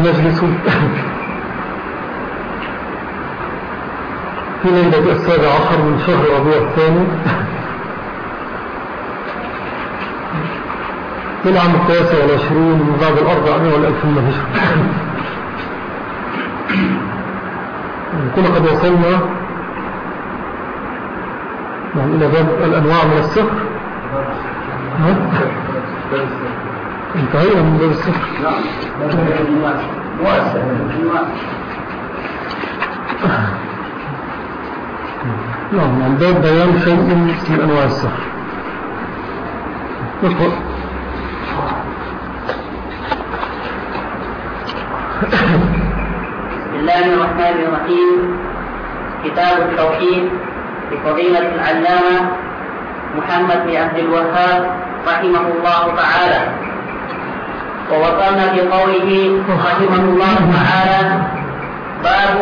المجلس في ليلة السابع عشر من شهر ربيع الثاني. في العام التاسع والعشرين من بعد الأربعمائة والألف الهجرة. نكون قد وصلنا يعني إلى باب الأنواع من السفر. انتهينا من باب السفر نعم عن باب بيان شيء من أنواع السفر نقرأ بسم الله الرحمن الرحيم. كتاب التوحيد لفضيلة العلامة محمد بن عبد الوهاب رحمه الله تعالى. ووصلنا بقوله رحمه الله تعالى باب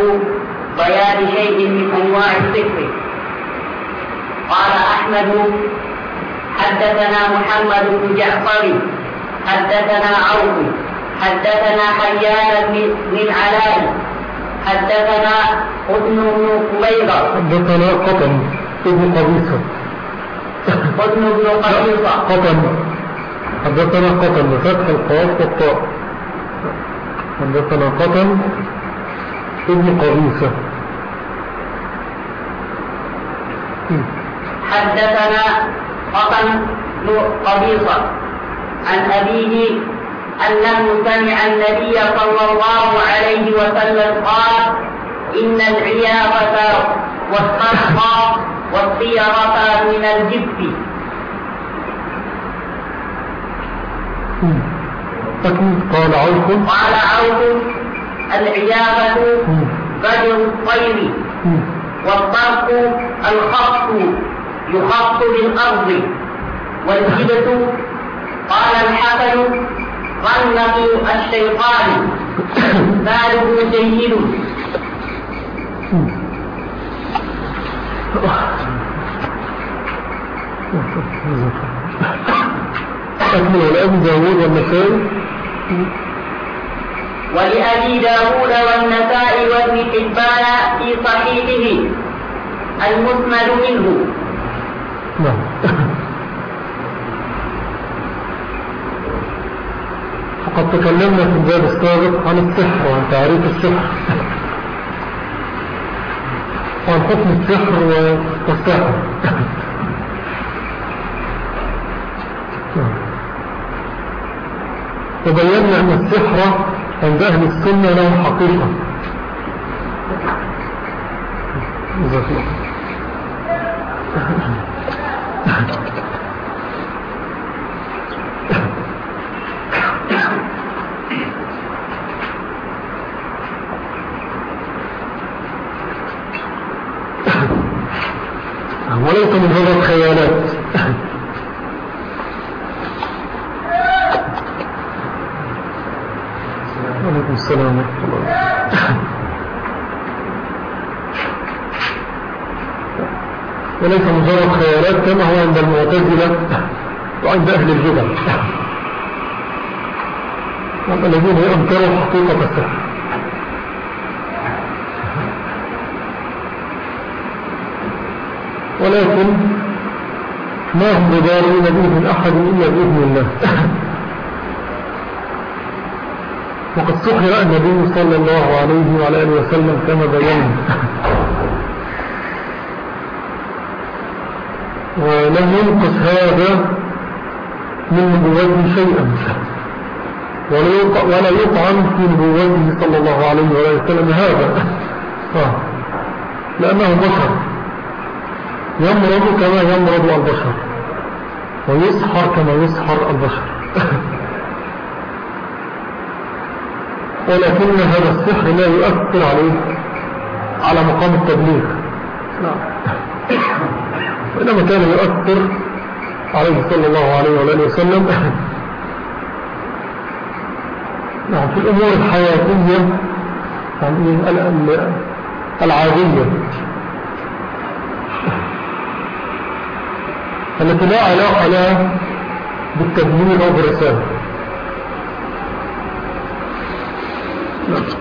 بيان شيء من أنواع الذكر. قال أحمد حدثنا محمد بن جعفر حدثنا عوف حدثنا حيان بن العلاء حدثنا قطن بن قبيضة. حدثنا قطن ابن قبيصة. قطن بن قبيصة. قطن. حدثنا قطن بفتح القاف والطاء. حدثنا قطن ابن قبيصة. حدثنا بن قبيصة عن أبيه أنه سمع النبي صلى الله عليه وسلم قال إن العياضة والصدقة والطيرة من الجبت أكيد قال عوف. قال عوف العياضة بدر الطير. والطرق الخط يخط بالأرض. والجبت قال الحسن ظنه الشيطان. باله جيد. أكمل الأبي داود والنسائي. ولأبي داود والنسائي وابن حبان في صحيحه المسند منه. نعم. فقد تكلمنا في الباب السابق عن السحر وعن تعريف السحر. وعن حكم السحر والسحر. وبينا أن السحر عند أهل السنة له حقيقة. وليس مجرد خيالات عليكم وليس مجرد خيالات كما هو عند المعتزلة وعند أهل الجبل الذين ينكروا حقيقة السحر. ولكن ما هم بضارين به من أحد إلا بإذن الله. وقد سحر النبي صلى الله عليه وعلى آله وسلم كما بينا ولم ينقص هذا من نبوته شيئا. ولا يطعن في نبوته صلى الله عليه وسلم هذا. آه. لأنه بشر. يمرض كما يمرض البشر. ويسحر كما يسحر البشر. ولكن هذا السحر لا يؤثر عليه على مقام التبليغ. نعم. وإنما كان يؤثر عليه صلى الله عليه وآله وسلم. نعم في الأمور الحياتية يعني العادية. التي لا علاقة لها بالتبليغ أو بالرسالة. و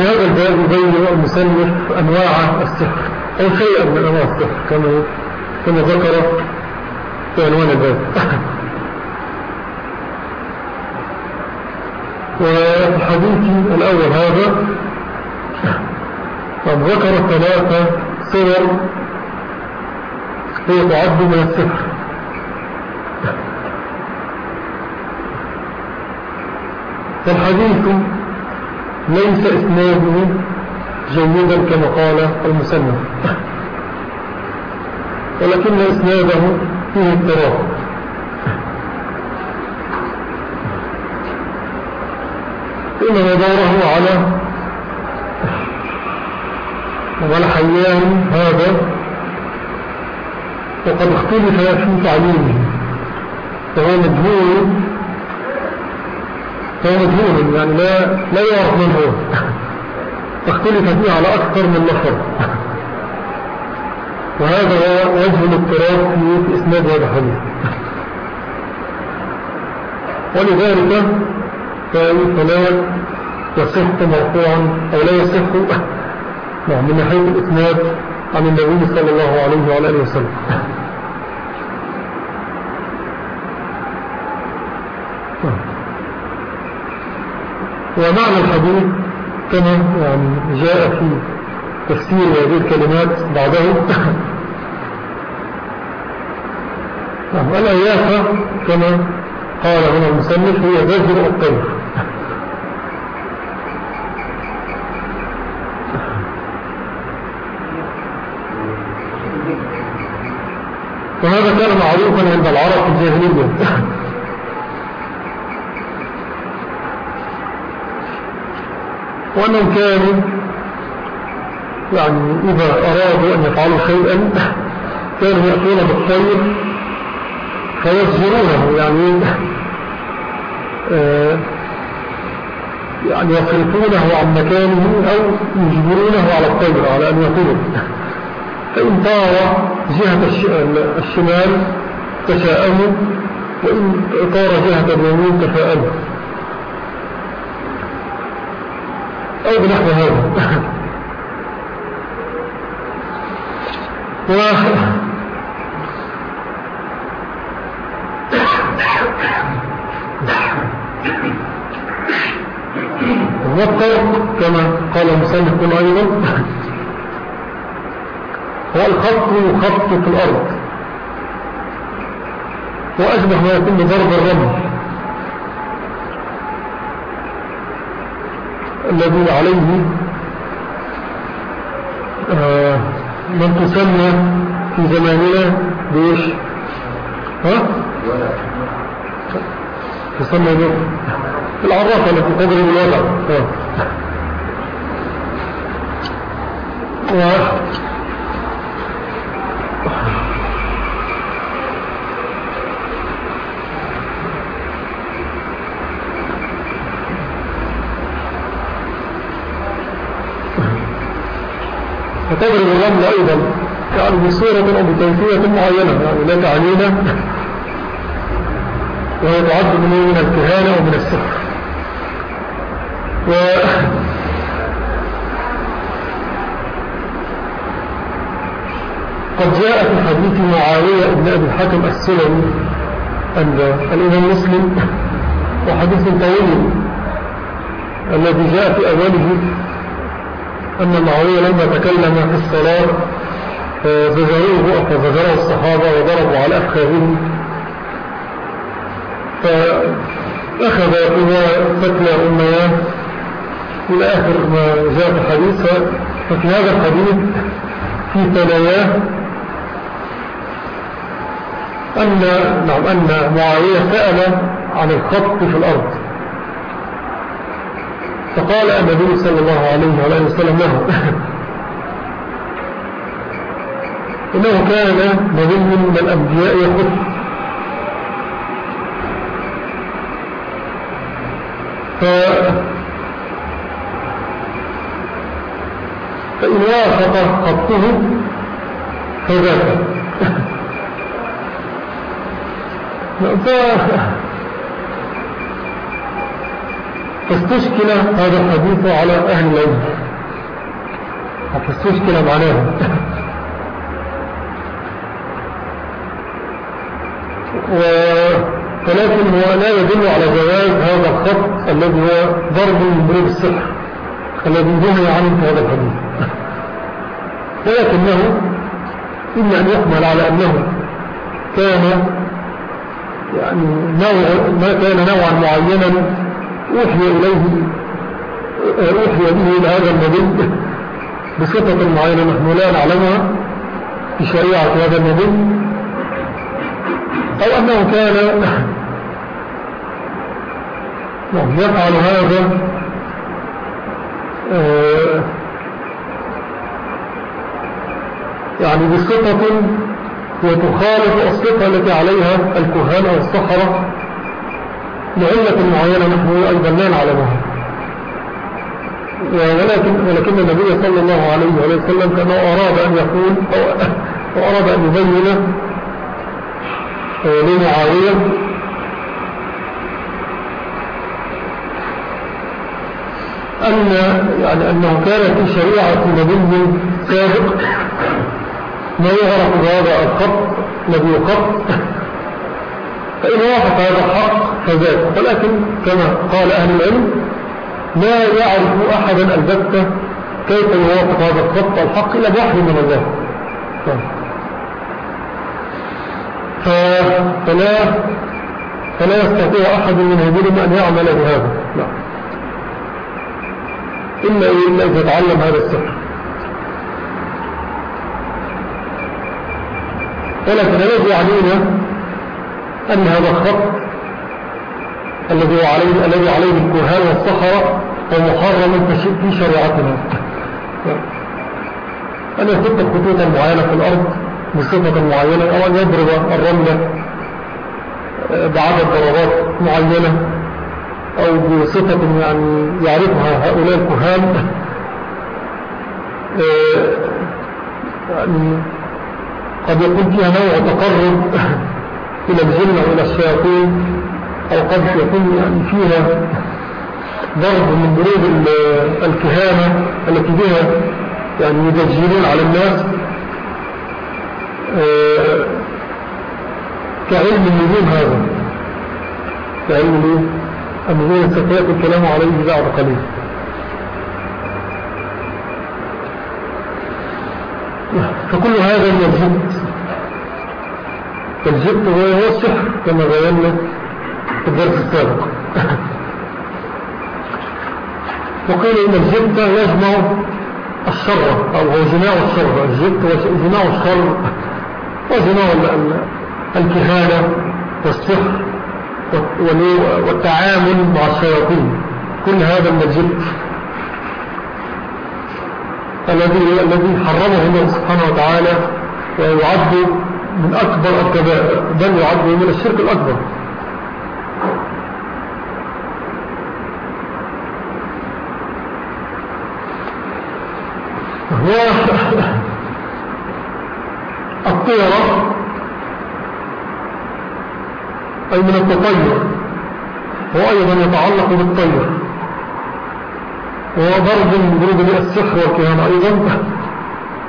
وفي هذا الباب يبين المسلف أنواع السحر أو شيئا من أنواع السحر كما كما ذكر في عنوان الباب الحديث الأول هذا قد ذكر ثلاثة صور هي تعد من السحر. فالحديث ليس إسناده جيدا كما قال المسلم ولكن إسناده فيه اضطراب. إنما دوره على وعلى حيان هذا وقد اختلف في تعليمه. فهو مجهول فهو مجهول يعني لا, لا يعرف من هو. اختلف فيه على أكثر من نفر وهذا هو وجه الاضطراب في إسناد هذا الحديث. ولذلك فلا يصح مرفوعا أو لا يصح نعم من ناحية الإسناد عن النبي صلى الله عليه وعلى آله وسلم. ومعنى الحديث كما يعني جاء في تفسير هذه الكلمات بعده. نعم الأيافة كما قال هنا المسلف هي بذر الطير. وهذا كان معروفا عند العرب في الجاهلية. وأنهم كانوا يعني إذا أرادوا أن يفعلوا شيئا كانوا يأتون بالطير فيصبرونه يعني آه يعني يصرفونه عن مكانه أو يجبرونه على الطير على أن يطير فإن طار جهة الشمال تشاءموا وإن طار جهة اليمين تشاءموا أو بنحو هذا؟ و الوقت كما قال المسلم أيضا هو الخط يخط في الأرض وأشبه ما يكون بضرب الرمل. الذي عليه آه من تسمى في زماننا بيش ها؟ تسمى بيش العرافة التي تضرب الوضع. الرمل أيضا يعني بصورة أو بكيفية معينة يعني لا تعنينا وهي تعد من الكهانة ومن السحر. و قد جاء في حديث معاوية ابن أبي الحكم السلمي عند الإمام مسلم وحديث طويل الذي جاء في أوله أن معاوية لما تكلم في الصلاة فزجروه فزجره الصحابة وضربوا على أفخاذه فأخذ بها فتلى أمياه إلى آخر ما جاء في الحديث ففي هذا الحديث في تلاياه أن, نعم أن معاوية سأل عن الخط في الأرض. فقال النبي صلى الله عليه وآله وسلم له. إنه كان نبي من الأنبياء يخط ف فإن وافق خطه فذاك. فاستشكل هذا الحديث على أهل العلم. فاستشكل معناه. ولكن هو لا يدل على جواز هذا الخط الذي هو ضرب من ضروب السحر الذي نهي عنه في هذا الحديث. ولكنه إما أن يحمل على أنه كان يعني نوع ما كان نوعا معينا أوحي إليه أوحي به إلى هذا النبي بصفة معينة نحن لا نعلمها في شريعة هذا النبي أو أنه كان نعم، يفعل هذا آه، يعني بصفة وتخالف الصفة التي عليها الكهان أو الصحراء لعلة معينة نحن أيضا لا نعلمها ولكن, ولكن النبي صلى الله عليه وسلم كما أراد أن يقول أو أراد أن يبين لمعاوية أن يعني أنه كان في شريعة نبي سابق ما يعرف بهذا الخط الذي يخط. فإن وافق هذا الحق فذاك ولكن كما قال أهل العلم لا يعرف أحدا البتة كيف يوافق هذا الخط الحق إلا بوحي من الله. فلا فلا يستطيع أحد من هذين أن يعمل بهذا. لا إلا إلا إذا تعلم هذا السحر ولكن الذي يعنينا أن هذا الخط الذي عليه الذي عليه الكهان والصخرة هو محرم في شريعتنا. أن يخط خطوطا معينة في الأرض بصفة معينة أو أن يضرب الرملة آه، بعدد ضربات معينة أو بصفة يعني يعرفها هؤلاء الكهان. آه، يعني قد يكون فيها نوع تقرب إلى الجن أو إلى الشياطين. أو قد يكون يعني فيها ضرب من ضروب الكهانة التي بها يعني يدجلون على الناس آه، كعلم النجوم هذا. كعلم النجوم ستيأتي الكلام عليه بعد قليل. فكل هذا من الجبت الجبت هو السحر كما بينا. في الدرس السابق وقيل إن الجبت يجمع الشر أو هو جماع الشر. هو جماع الشر وجماع الكهانة والسحر والتعامل مع الشياطين. كل هذا من الجبت الذي الذي حرمه الله سبحانه وتعالى ويعد من أكبر الكبائر بل يعد من الشرك الأكبر هو الطيرة. أي من التطير. هو أيضا يتعلق بالطير. وهو ضرب من ضروب السحر والكهان أيضا.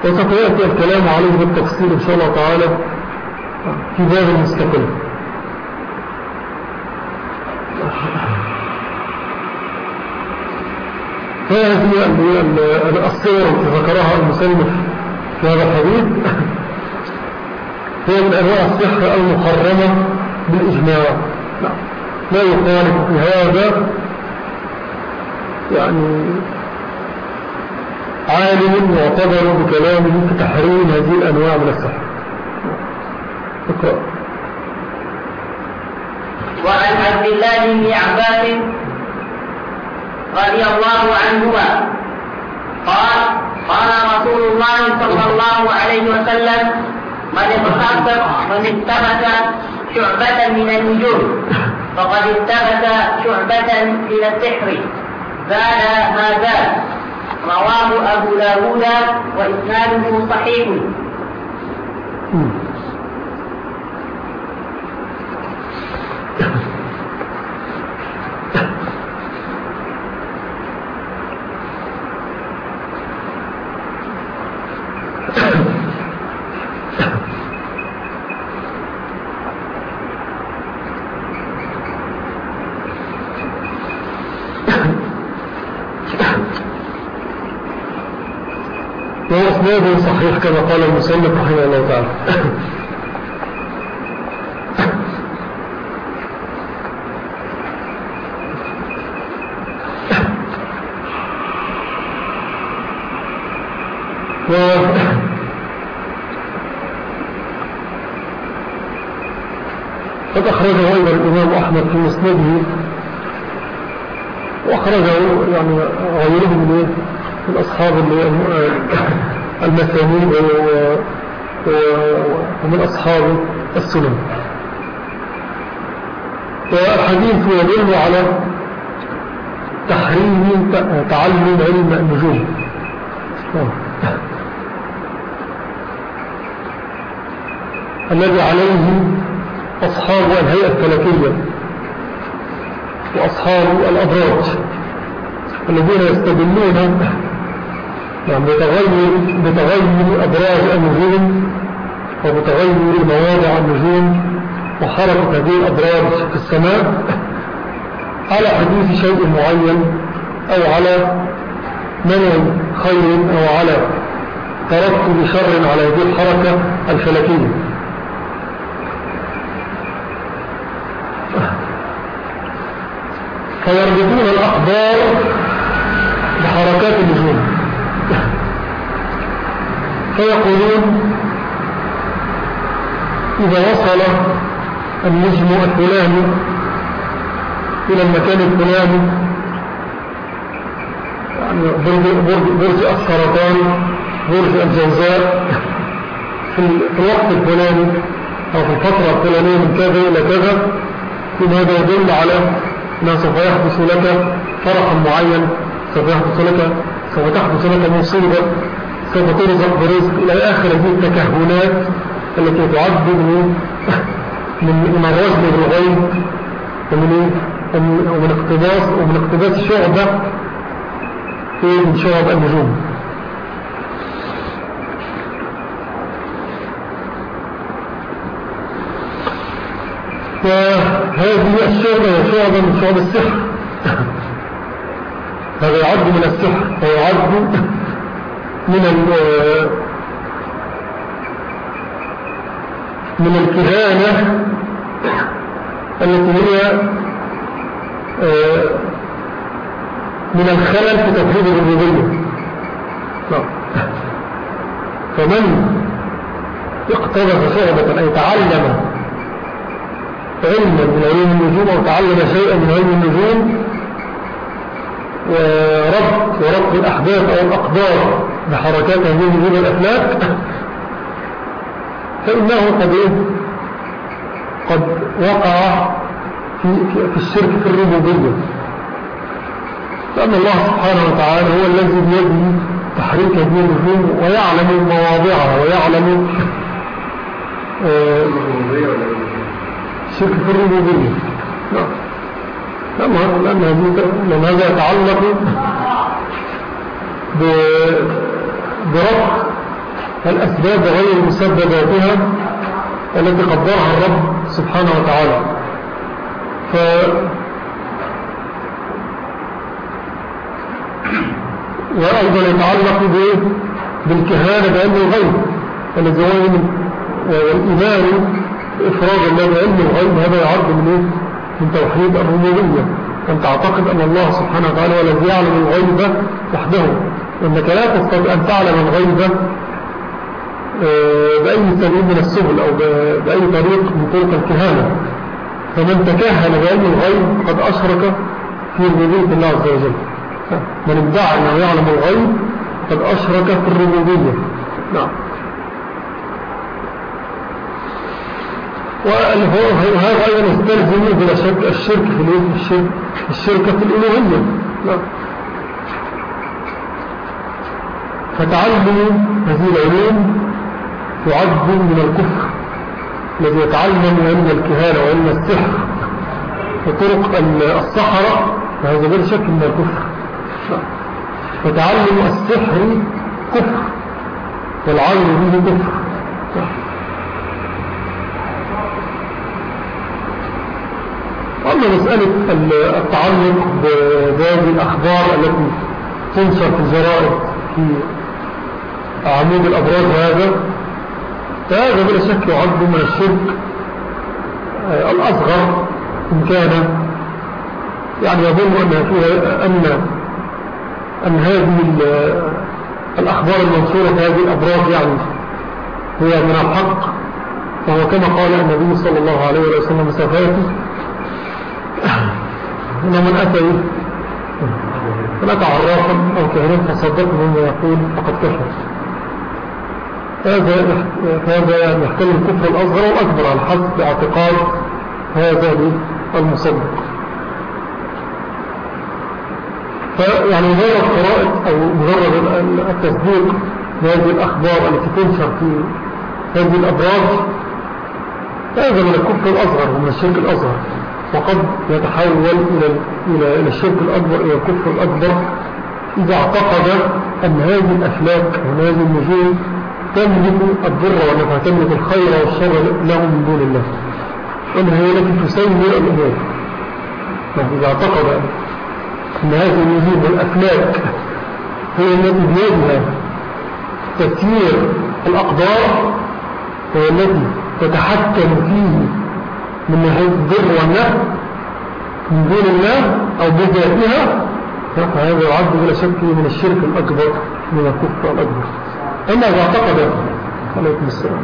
وسوف الكلام عليه بالتفصيل إن شاء الله تعالى في باب مستقل. فهذه الصور التي ذكرها المسلم في هذا الحديث. هي من أنواع السحر المحرمة بالإجماع. لا يخالف في هذا يعني عالم يعتبر بكلامه في تحريم هذه الأنواع من السحر. اقرأ وعن عبد الله بن عباس رضي الله عنهما قال قال رسول الله صلى الله عليه وسلم من اغتبت من اثبت شعبة من النجوم. فقد اثبت شعبة من السحر. زال ما زال. رواه أبو داود وإسناده صحيح. صحيح كما قال المسلم رحمه الله تعالى. قد أخرجه أيضا الإمام أحمد في مسنده. وأخرجه يعني غيره من الأصحاب المثانين ومن أصحاب السنن. والحديث يدل على تحريم تعلم علم النجوم. الذي عليه أصحاب الهيئة الفلكية وأصحاب الأبراج الذين يستدلون يعني بتغير, بتغير أبراج النجوم وبتغير مواضع النجوم وحركة هذه الأبراج في السماء على حدوث شيء معين أو على منع خير أو على ترتب شر على هذه الحركة الفلكية. فيربطون الأخبار بحركات النجوم فيقولون إذا وصل النجم الفلاني إلى المكان الفلاني يعني برج, السرطان برج الجوزاء في الوقت الفلاني أو في الفترة الفلانية من كذا إلى كذا ثم هذا يدل على أنه سوف يحدث لك فرح معين سوف يحدث لك سوف تحدث لك مصيبة سوف ترزق برزق إلى آخر هذه التكهنات التي تعد من من الرجل بالغيب ومن ومن اقتباس ومن اقتباس شعبة من شعب النجوم. فهذه الشعبة هي شعبة من شعب السحر. هذا يعد من السحر ويعد من من الكهانة التي هي آه، من الخلل في تفريد الربوبية نعم. فمن اقتضى شعبة أن يتعلم علما من علوم النجوم أو تعلم شيئا من علم النجوم وربط وربط الأحداث أو الأقدار بحركات هذه الأفلاك فإنه قد إيه؟ قد وقع في, في الشرك في الربوبية. لأن الله سبحانه وتعالى هو الذي بيده تحريك هذه النجوم ويعلم مواضعها ويعلم الشرك في الربوبية. نعم. لأن هذا يتعلق بربط الأسباب غير مسبباتها التي قدرها الرب سبحانه وتعالى. ف وأيضا يتعلق بالكهانة بعلم الغيب الذي هو والإيمان إفراج الله بعلم الغيب هذا يعد من إيه؟ من توحيد الربوبية. أن تعتقد أن الله سبحانه وتعالى هو الذي يعلم الغيب وحده. وأنك لا تستطيع أن تعلم الغيب آه، بأي سبيل من السبل أو بأي طريق من طرق الكهانة. فمن تكهن بعلم الغيب قد أشرك في ربوبية الله عز وجل. من ادعى أنه يعلم الغيب قد أشرك في الربوبية. نعم. وهذا أيضا يستلزم بلا شك الشرك في الشرك في الألوهية نعم. فتعلم هذه العلوم تعد من الكفر الذي يتعلم علم الكهانة وعلم السحر. وطرق الصحراء فهذا غير شك من الكفر فتعلم السحر كفر والعلم به كفر. أما مسألة التعلق بهذه الأخبار التي تنشر في الجرائد في عمود الأبراج هذا؟ فهذا بلا شك يعد من الشرك آه، الأصغر إن كان. يعني يظن أن, فيها أن, أن هذه الأخبار المنصورة في هذه الأبراج يعني هي من الحق. فهو كما قال النبي صلى الله عليه وسلم سفاته إن من أتى من أتى عرافا أو كهرين فصدقه مما يقول فقد كفر. هذا هذا يحتل الكفر الأصغر والأكبر على حسب اعتقاد هذا المصدق. فيعني مجرد قراءة أو مجرد التصديق بهذه الأخبار التي تنشر في هذه الأبراج هذا من الكفر الأصغر ومن الشرك الأصغر. وقد يتحول إلى, إلى, إلى الشرك الأكبر إلى الكفر الأكبر إذا اعتقد أن هذه الأفلاك وهذه النجوم تملك الضر والنفع تملك الخير والشر له من دون الله. وأن هي التي تسير الأمور. إذا اعتقد أن هذه النجوم والأفلاك هي التي بيدها تسيير الأقدار وهي التي تتحكم فيه من ناحية البر والنفع من دون الله أو بذاتها. فهذا يعد بلا شك من الشرك الأكبر من الكفر الأكبر. أما إذا اعتقد. عليكم السلام.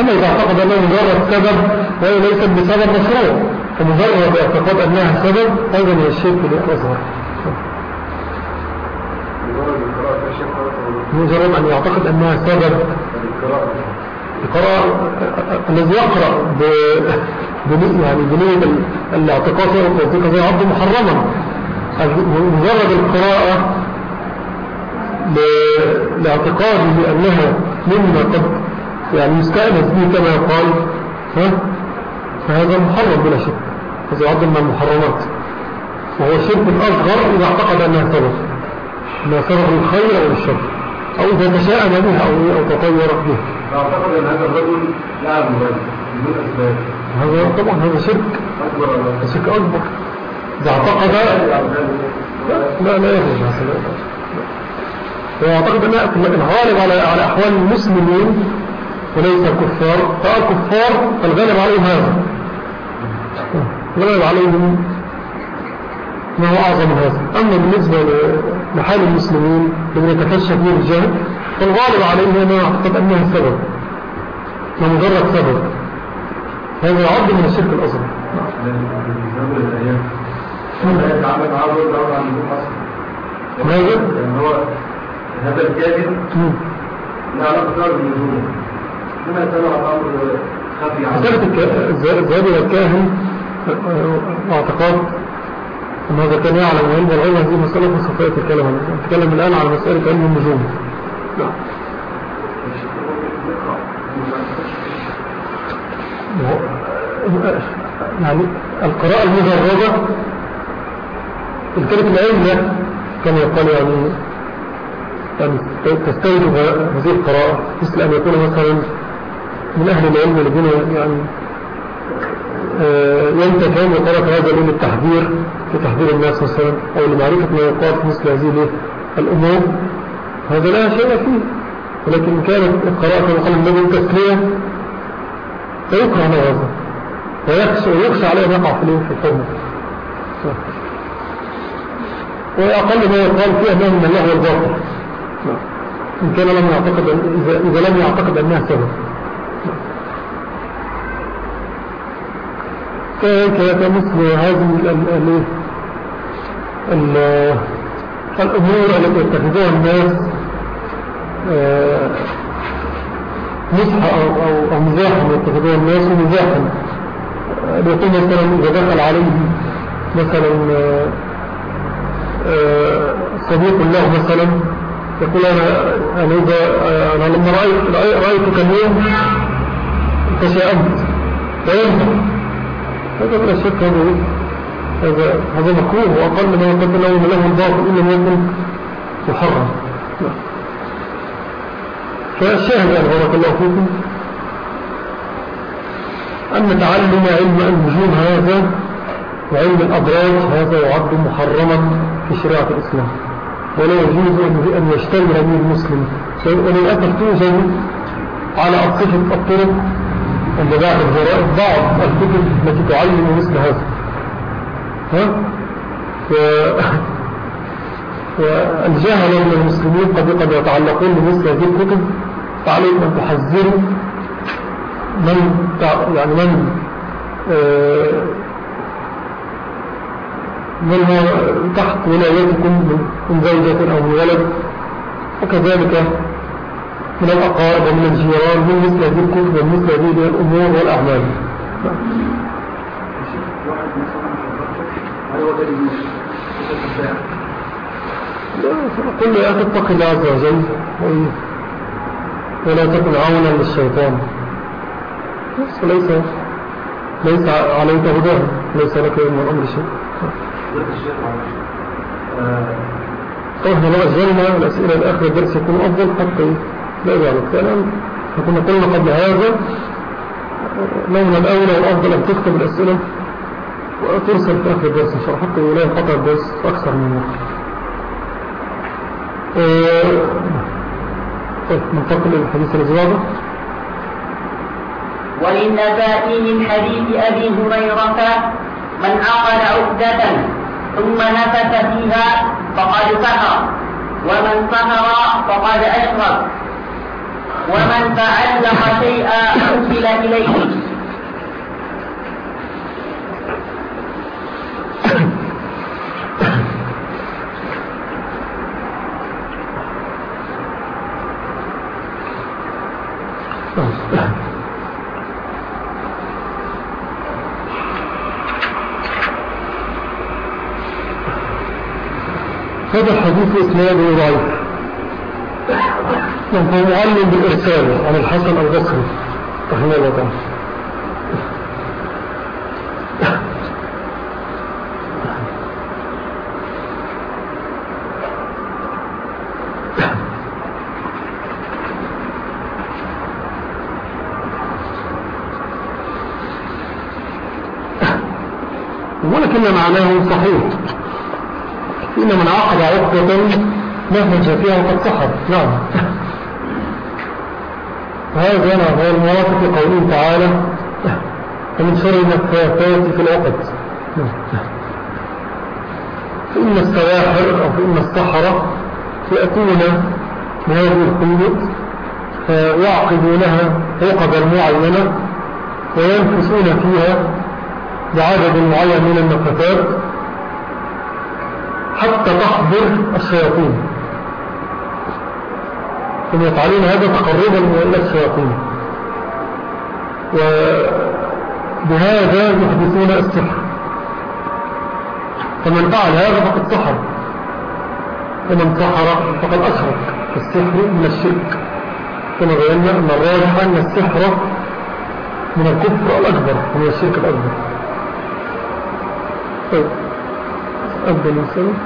أما إذا اعتقد أنه مجرد سبب وهي ليست بسبب مشروع فمجرد اعتقاد أنها سبب هذا من الشرك الأصغر. مجرد أن يعتقد أنها سبب. القراءة الذي يقرأ يعني بنية الاعتقاد زي عبد محرما. مجرد القراءة لاعتقاده أنها مما قد يعني مستأنس به كما يقال فهذا محرم بلا شك. هذا يعد من المحرمات. وهو الشرك الأصغر إذا اعتقد أنها سبب أنها سبب الخير أو الشر. أو إذا تشاءم بها أو, أو تطور به. أعتقد أن هذا الرجل يعلم ذلك. بدون أسباب هذا طبعا هذا شرك. أكبر. شرك أكبر. إذا اعتقد لا لا يخرج هذا وأعتقد أن الغالب على على أحوال المسلمين وليس الكفار. فالكفار الغالب عليهم هذا. الغالب عليهم ما هو أعظم هذا. أما بالنسبة لحال المسلمين الذين يتفشى فيه الجهل فالغالب عليهم ما يعتقد أنها سبب. مجرد سبب. هذا يعد من الشرك الأصغر. ماذا؟ هو هذا الكاهن لا علاقة بالنجوم لما سمع الأمر خفي عنه إلى الكاهن أعتقاد أن هذا كان يعلم علم العلم هذه مسألة فسوف يأتي الكلام نتكلم الآن على مسألة علم النجوم. يعني القراءة المجردة الكلمة العلم كما يقال يعني يعني تستوجب هذه القراءة مثل أن يكون مثلا من أهل العلم الذين يعني آه، ينتفعون وطرق هذا من التحذير في تحذير الناس مثلا أو لمعرفة ما يقال في مثل هذه الأمور. هذا لا شيء فيه. ولكن كانت القراءة كما قال النبي تسلية فيكره هذا. ويخشى, عليه في في الحرمة وأقل ما يقال فيه أنه من الله الباطل إن كان لم يعتقد إذا لم يعتقد أنها سبب. كمثل هذه الأمور التي يتخذوها الناس مزحة أو, أو, أو مزاحا يتخذوها الناس مزاحا بيقول مثلا إذا دخل عليه مثلا آه، آه، صديق له مثلا يقول أنا, أنا, إذا أنا لما رأيت رأيتك اليوم تشاءمت وينفع هذا لا شك هذا هذا مكروه وأقل ما يقدر له الباطل إن لم يكن محرم. فالشاهد يعني بارك الله فيكم أن تعلم علم النجوم هذا وعلم الأبراج هذا يعد محرما في شريعة الإسلام. ولا يجوز أن يشتغل به المسلم. وللأسف توجد على أطفة الطرق عند بعض الجرائد بعض الكتب التي تعلم مثل هذا. ها؟ والجهل من المسلمين قد قد يتعلقون بمثل هذه الكتب. فعليكم أن تحذروا من يعني من آه، من هو تحت ولايتكم من زوجة أو من ولد. وكذلك من الأقارب ومن الجيران من مثل هذه الكتب ومن مثل هذه الأمور والأعمال. يا أخي اتق الله عز وجل ولا تكن عونا للشيطان. ليس ليس عليك هداه ليس لك من الأمر شيء. طيب لو أجلنا الأسئلة الآخرة الدرس يكون أفضل حتى لا يجعل الكلام. فكنا قلنا قبل هذا لولا الأولى والأفضل أن تكتب الأسئلة وترسل في آخر الدرس إن شاء الله. حتى لا ينقطع الدرس أكثر من وقت طيب ننتقل للحديث الزيادة وللنسائي من حديث أبي هريرة من عقد عقدة ثم نفث فيها فقد سهر. ومن سهر فقد أشرك ومن تعلق شيئا أرسل إليه. هذا الحديث إسناده ضعيف. فهو معلم بالإرسال عن الحسن البصري رحمه الله تعالى. ولكن معناه صحيح. إن من عقد عقدة نهج فيها وقد سحر نعم. هذا نعم هو الموافق لقوله تعالى ومن شر النفاثات في العقد. فإن السواحر أو فإن السحرة يأتون بهذه الخيوط فيعقدونها عقدا معينة وينفسون فيها بعدد معين من النفثات حتى تحضر الشياطين. هم يفعلون هذا تقربا إلى الشياطين. وبهذا يحدثون السحر. فمن فعل هذا فقد سحر. ومن سحر فقد أشرك. السحر من الشرك. كما بينا أن الراجح أن السحر من الكفر الأكبر ومن الشرك الأكبر. طيب. أبدأ الإنسان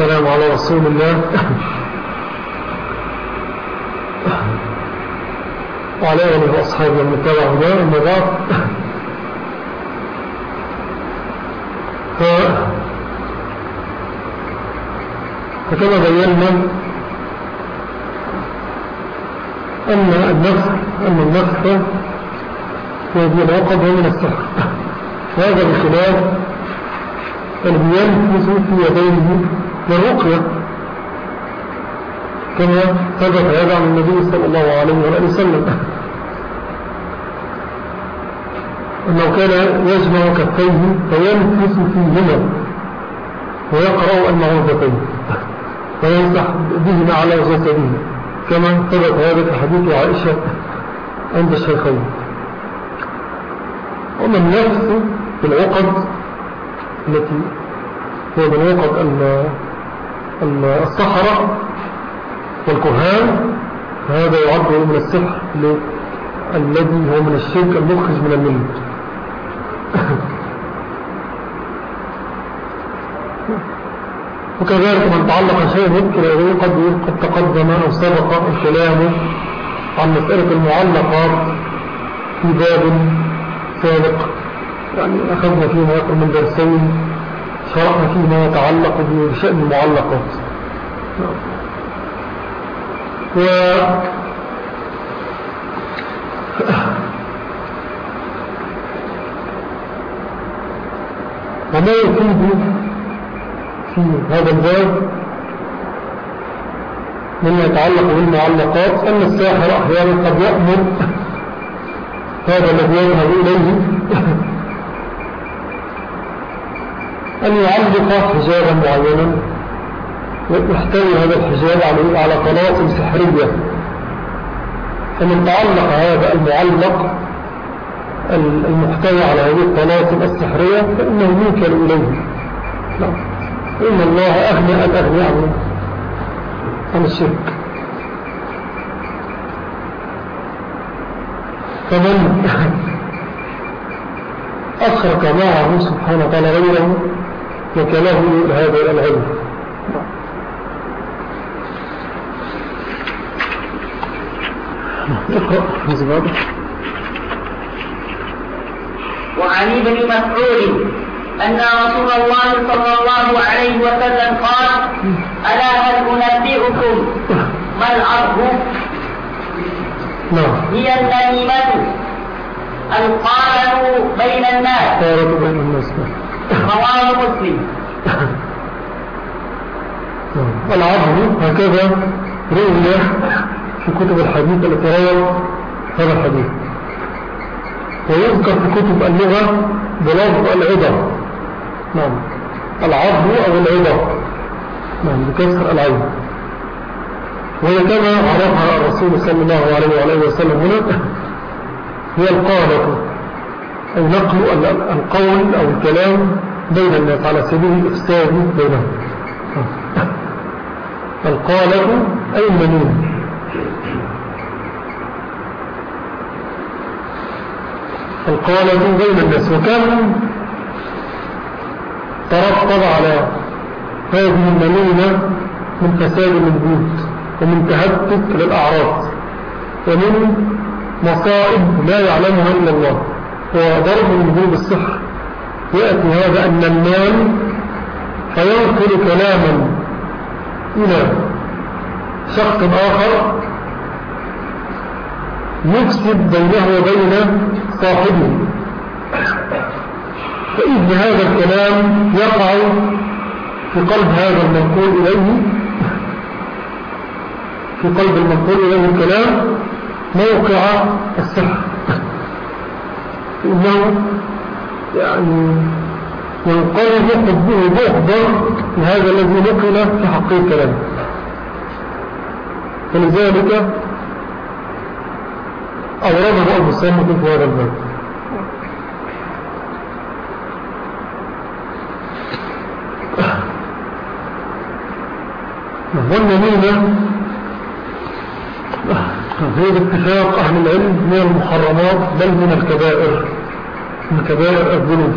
والسلام على رسول الله. وعلى آله وأصحابه هنا أما بعد فكما بينا أن النفس أن النفس هذه العقد من السحر هذا بخلاف الذي ينفس في يديه. للرقية كما ثبت هذا عن النبي صلى الله عليه وسلم. أنه كان يجمع كفيه فينفس فيهما ويقرأ المعوذتين ويمسح بهما على جسده كما ثبت هذا في حديث عائشة عند الشيخين. ومن النفس في العقد التي هو من عقد الصحراء والكهان. فهذا يعد من السحر الذي هو من الشرك المخرج من الملك وكذلك من تعلق شيء يذكر قد قد تقدم أو سبق الكلام عن مسألة المعلقات في باب سابق. يعني أخذنا فيه ما من درسين. شرحنا فيه ما يتعلق بشأن المعلقات و وما يفيد في هذا الباب مما يتعلق بالمعلقات أن الساحر أحيانا قد يأمر هذا الذي يذهب إليه. أن يعلق حجابا معينا ويحتوي هذا الحجاب على طلاسم سحرية. فمن تعلق هذا المعلق المحتوى على هذه الطلاسم السحرية فإنه ينكر إليه. نعم. إن الله أغنى الأغنى عن الشرك. فمن أشرك معه سبحانه وتعالى غيره وكله هذا العلم. اقرأ وعن ابن مسعود أن رسول الله صلى الله عليه وسلم قال ألا هل أنبئكم ما العرض نعم. هي النميمة القارة بين الناس. قارة بين الناس. رواه مسلم. العرض هكذا روي في كتب الحديث التي روى هذا الحديث. ويذكر في كتب اللغة بلفظ العبر. نعم. العض أو العضة نعم بكسر العين. وهي كما عرفها الرسول صلى الله عليه وسلم هنا. هي القالة أي نقل القول أو الكلام بين الناس على سبيل الإفساد بينهم. القالة أي المنون. القالة بين الناس. وكان ترتب على هذه المنونة من فساد البيوت ومن تهتك للأعراض. ومن مصائب لا يعلمها إلا الله. وضرب من ذنوب السحر. يأتي هذا النمان فينقل كلاما إلى شخص آخر يفسد بينه وبين صاحبه. فإذ هذا الكلام يقع في قلب هذا المنقول إليه في قلب المنقول إليه الكلام موقع السحر. إنه يعني ينقلب حبه بغضا لهذا الذي نقل في حقه الكلام فلذلك أورده أبو سامة في هذا الباب. والنميمة هي باتفاق أهل العلم من المحرمات بل من الكبائر من كبائر الذنوب.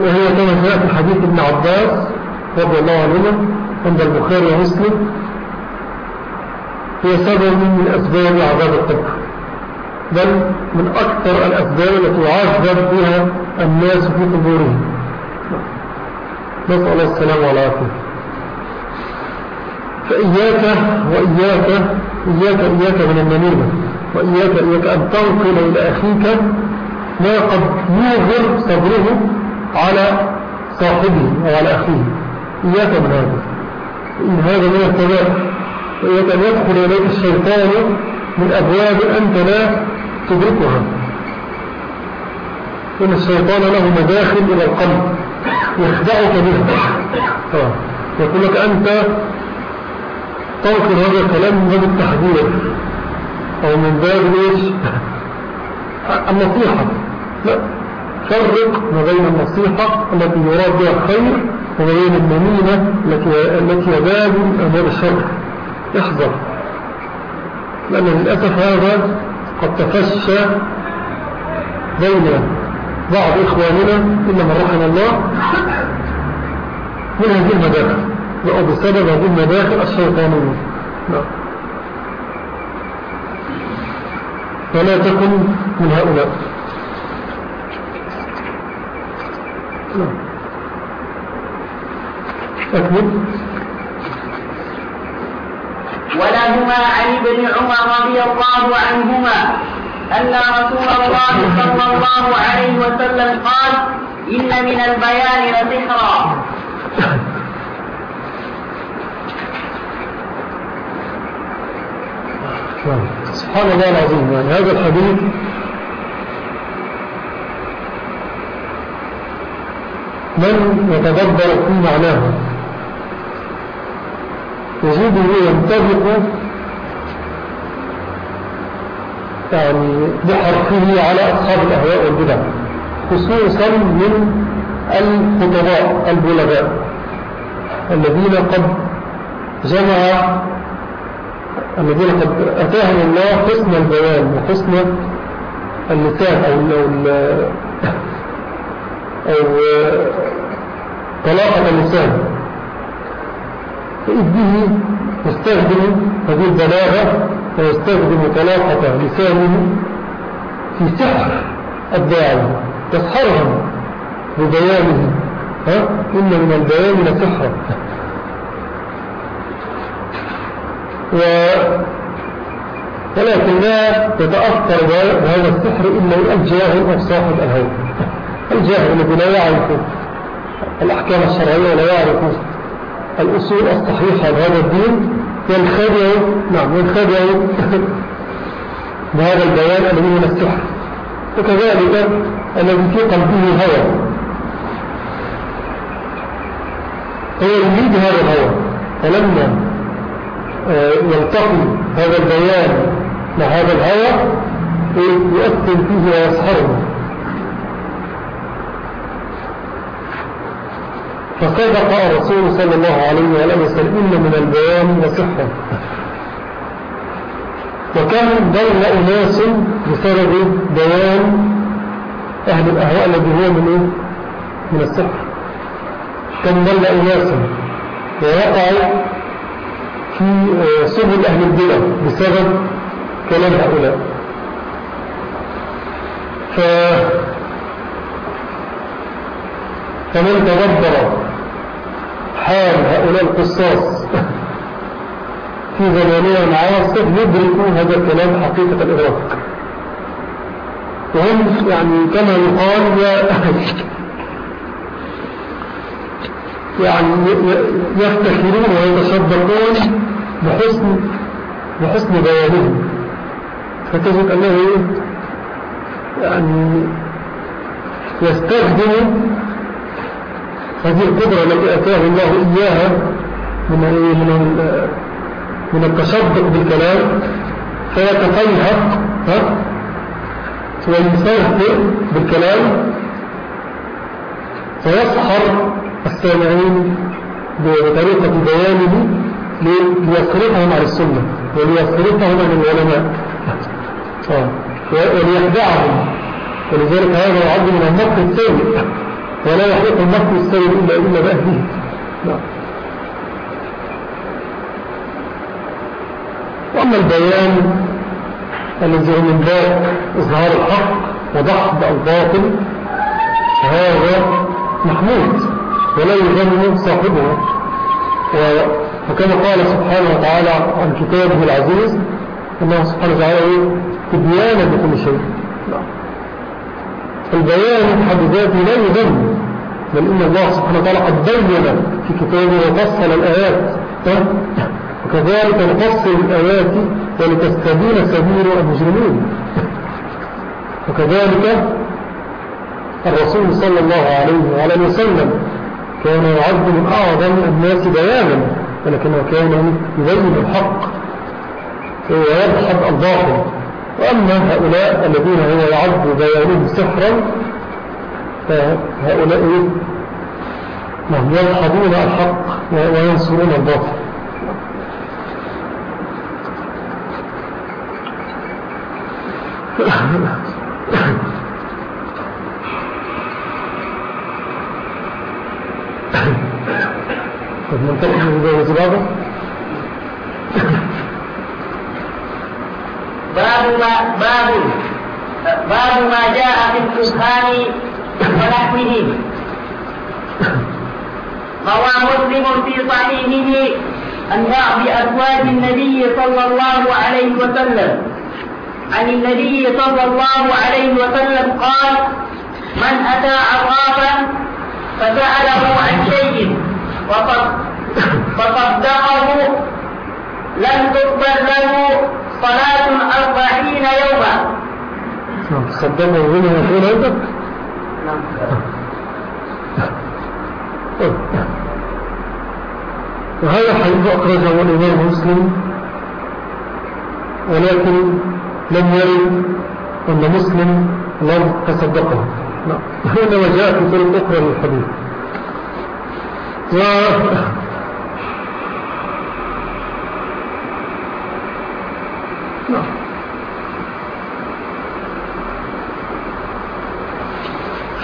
وهي كما جاء في حديث ابن عباس رضي الله عنهما عند البخاري ومسلم. هي سبب من أسباب عذاب القبر بل من أكثر الأسباب التي يعذب بها الناس في قبورهم. نسأل الله السلام والعافية. فإياك وإياك إياك إياك من النميمة وإياك إياك أن تنقل إلى أخيك ما قد يوغر صبره على صاحبه أو على أخيه. إياك من هذا. إن هذا من التباب وإياك أن يدخل إليك الشيطان من أبواب أنت لا تدركها. إن الشيطان له مداخل إلى القلب يخدعك بها. آه. يقول لك أنت تنقل هذا الكلام من باب التحذير أو من باب إيش؟ النصيحة. لا فرق ما بين النصيحة التي يراد بها الخير وما بين النميمة التي يباب أمام الشر احذر. لأن للأسف هذا قد تفشى بين بعض إخواننا إلا من رحم الله من هذه المداخل أو بسبب هذه المداخل الشيطانية. نعم. فلا تكن من هؤلاء. نعم. أكمل. ولهما عن ابن عمر رضي الله عنهما أن رسول الله صلى الله عليه وسلم قال إن من البيان لسحرا. سبحان الله العظيم يعني هذا الحديث من يتدبر في معناه. يجده ينطبق يعني بحرفه على أصحاب الأهواء والبدع خصوصا من الخطباء البلغاء الذين قد جمع الذين قد أتاهم الله حسن البيان وحسن اللسان أو, أو, طلاقة اللسان. فإذ به يستخدم هذه البلاغة ويستخدم طلاقة لسانه في سحر الداعي تسحرهم ببيانه. ها؟ إن من البيان لسحرا و ولكن لا يتأثر بهذا السحر إلا الجاهل أو صاحب الهوى. الجاهل الذي لا يعرف الأحكام الشرعية ولا يعرف الأصول الصحيحة لهذا الدين ينخدع نعم ينخدع بهذا البيان الذي من السحر. وكذلك الذي في قلبه هوى. هو يريد هذا الهوى. فلما يلتقي هذا البيان مع هذا الهوى يؤثر فيه ويسحره فصدق الرسول صلى الله عليه وآله وسلم إن من البيان وصحة وكان ضل أناس بسبب بيان أهل الأهواء الذي هو من إيه؟ من السحر كان ضل أناس. ووقع في آه، سبل أهل البدع بسبب كلام هؤلاء. ف فمن تدبر حال هؤلاء القصاص في زماننا المعاصر يدركوا هذا الكلام حقيقة الإدراك. وهم يعني كما يقال يعني يفتخرون ويتصدقون بحسن بحسن بيانهم. فتجد أنه يعني يستخدم هذه القدرة التي أتاه الله إياها من من من التصدق بالكلام. فيتفيهق ويسافر بالكلام. فيسحر السامعين بطريقة بيانه ليصرفهم على السنة وليصرفهم عن العلماء. آه. وليخدعهم. ولذلك هذا يعد من المكر السيء. ولا يحيط المكر السيء إلا إلا بأهله. نعم. وأما البيان الذي هو من باب إظهار الحق وضحض الباطل هذا محمود. ولا يذم صاحبه وكما قال سبحانه وتعالى عن كتابه العزيز أنه سبحانه وتعالى تبيانا بكل شيء. البيان حد ذاته لا يذم بل إن الله سبحانه وتعالى قد بين في كتابه وفصل الآيات. وكذلك نفصل الآيات ولتستبين سبيل المجرمين. وكذلك الرسول صلى الله عليه وعلى وسلم كان يعد من أعظم الناس بيانا ولكنه كان يبين الحق. ويبحث الباطل وأما هؤلاء الذين هو يعد بيانهم سحرا فهؤلاء هم يلحظون الحق وينصرون الباطل قد ننتقل من باب ما باب باب ما جاء في الكهان ونحوه. روى مسلم في صحيحه عن بعض أزواج النبي صلى الله عليه وسلم. عن النبي صلى الله عليه وسلم قال من أتى عرافا فسأله عن شيء فصدقه لم تقبل له صلاة أربعين يوما. صدقه هنا يقول عندك نعم. وهذا حديث أخرجه الإمام مسلم ولكن لم يرد أن مسلم لم تصدقه. لا إنما جاء في طرق أخرى للحديث. و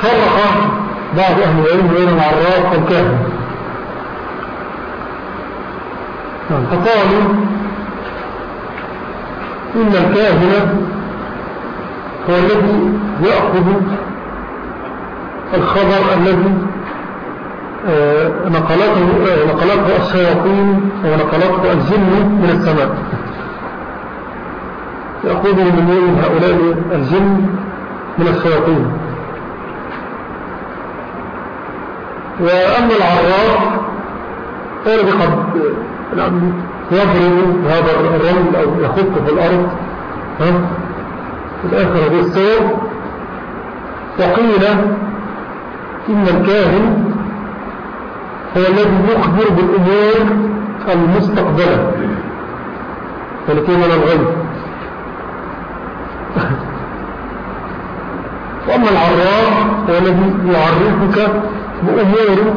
فرق بعض أهل العلم بين العراق والكاهن فقالوا إن الكاهن هو الذي يأخذ الخبر الذي نقلته, نقلته الشياطين ونقلته الجن من السماء. يأخذه من هؤلاء الجن من الشياطين. وأما العراف فالذي قد يعني يضرب هذا الرمل أو يخط في الأرض ها؟ في الآخر هذه الصور وقيل إن الكاهن هو الذي يخبر بالأمور المستقبلة. التي من الغيب. وأما العراف هو الذي يعرفك بأمور